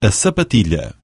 a sapatilha.